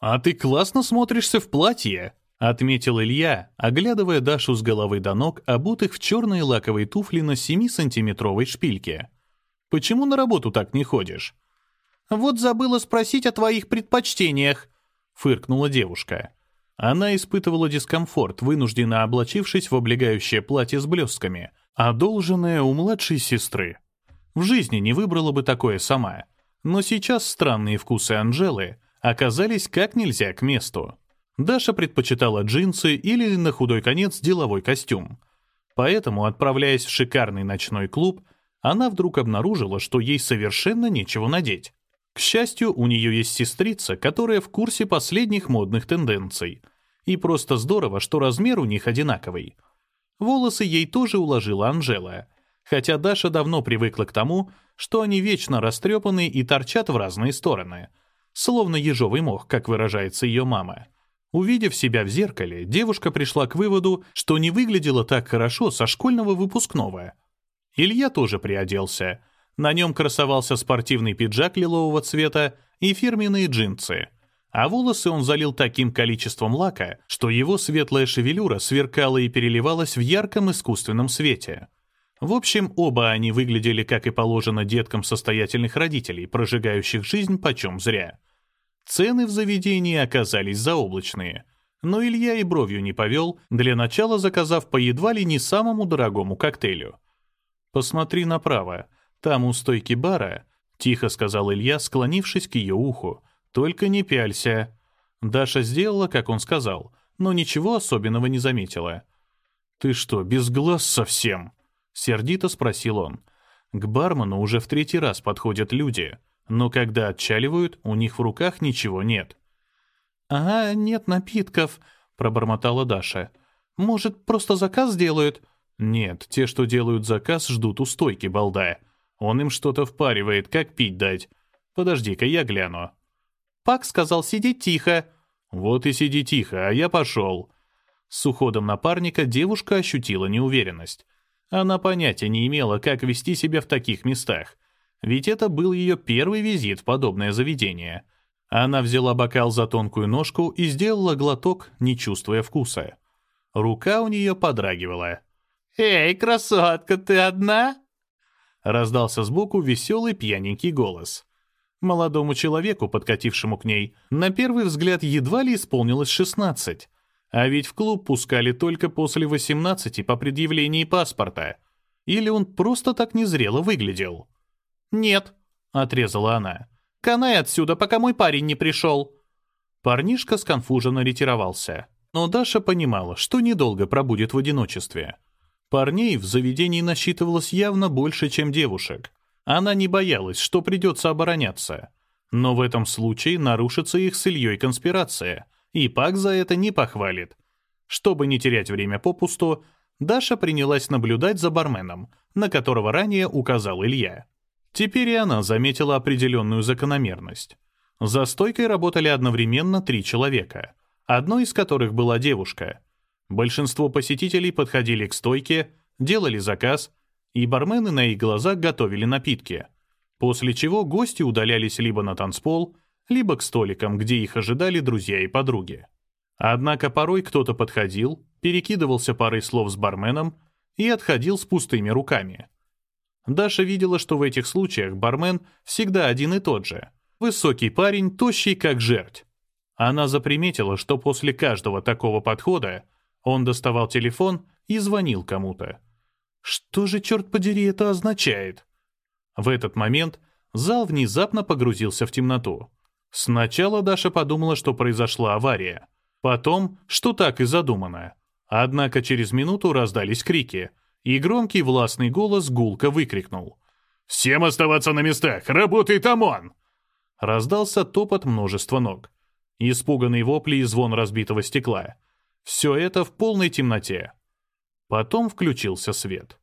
«А ты классно смотришься в платье», — отметил Илья, оглядывая Дашу с головы до ног, обутых в черные лаковые туфли на 7-сантиметровой шпильке. «Почему на работу так не ходишь?» «Вот забыла спросить о твоих предпочтениях», — фыркнула девушка. Она испытывала дискомфорт, вынужденно облачившись в облегающее платье с блестками, одолженное у младшей сестры. В жизни не выбрала бы такое сама. Но сейчас странные вкусы Анжелы оказались как нельзя к месту. Даша предпочитала джинсы или, на худой конец, деловой костюм. Поэтому, отправляясь в шикарный ночной клуб, она вдруг обнаружила, что ей совершенно нечего надеть. К счастью, у нее есть сестрица, которая в курсе последних модных тенденций. И просто здорово, что размер у них одинаковый. Волосы ей тоже уложила Анжела, хотя Даша давно привыкла к тому, что они вечно растрепаны и торчат в разные стороны, словно ежовый мох, как выражается ее мама. Увидев себя в зеркале, девушка пришла к выводу, что не выглядела так хорошо со школьного выпускного. Илья тоже приоделся — на нем красовался спортивный пиджак лилового цвета и фирменные джинсы. А волосы он залил таким количеством лака, что его светлая шевелюра сверкала и переливалась в ярком искусственном свете. В общем, оба они выглядели, как и положено деткам состоятельных родителей, прожигающих жизнь почем зря. Цены в заведении оказались заоблачные. Но Илья и бровью не повел, для начала заказав по едва ли не самому дорогому коктейлю. «Посмотри направо», там у стойки бара, — тихо сказал Илья, склонившись к ее уху, — только не пялься. Даша сделала, как он сказал, но ничего особенного не заметила. «Ты что, без глаз совсем?» — сердито спросил он. К бармену уже в третий раз подходят люди, но когда отчаливают, у них в руках ничего нет. «А, нет напитков», — пробормотала Даша. «Может, просто заказ сделают?» «Нет, те, что делают заказ, ждут у стойки, балда. Он им что-то впаривает, как пить дать. Подожди-ка, я гляну. Пак сказал сидеть тихо. Вот и сиди тихо, а я пошел. С уходом напарника девушка ощутила неуверенность. Она понятия не имела, как вести себя в таких местах. Ведь это был ее первый визит в подобное заведение. Она взяла бокал за тонкую ножку и сделала глоток, не чувствуя вкуса. Рука у нее подрагивала. «Эй, красотка, ты одна?» Раздался сбоку веселый пьяненький голос. Молодому человеку, подкатившему к ней, на первый взгляд едва ли исполнилось 16. А ведь в клуб пускали только после 18 по предъявлении паспорта. Или он просто так незрело выглядел? «Нет», — отрезала она. «Канай отсюда, пока мой парень не пришел». Парнишка сконфуженно ретировался. Но Даша понимала, что недолго пробудет в одиночестве. Парней в заведении насчитывалось явно больше, чем девушек. Она не боялась, что придется обороняться. Но в этом случае нарушится их с Ильей конспирация, и Пак за это не похвалит. Чтобы не терять время попусту, Даша принялась наблюдать за барменом, на которого ранее указал Илья. Теперь и она заметила определенную закономерность. За стойкой работали одновременно три человека, одной из которых была девушка — Большинство посетителей подходили к стойке, делали заказ, и бармены на их глазах готовили напитки, после чего гости удалялись либо на танцпол, либо к столикам, где их ожидали друзья и подруги. Однако порой кто-то подходил, перекидывался парой слов с барменом и отходил с пустыми руками. Даша видела, что в этих случаях бармен всегда один и тот же. Высокий парень, тощий как жерть. Она заприметила, что после каждого такого подхода он доставал телефон и звонил кому-то. Что же, черт подери, это означает? В этот момент зал внезапно погрузился в темноту. Сначала Даша подумала, что произошла авария. Потом, что так и задумано. Однако через минуту раздались крики, и громкий властный голос гулко выкрикнул. «Всем оставаться на местах! Работает ОМОН!» Раздался топот множества ног. Испуганный вопли и звон разбитого стекла — все это в полной темноте. Потом включился свет.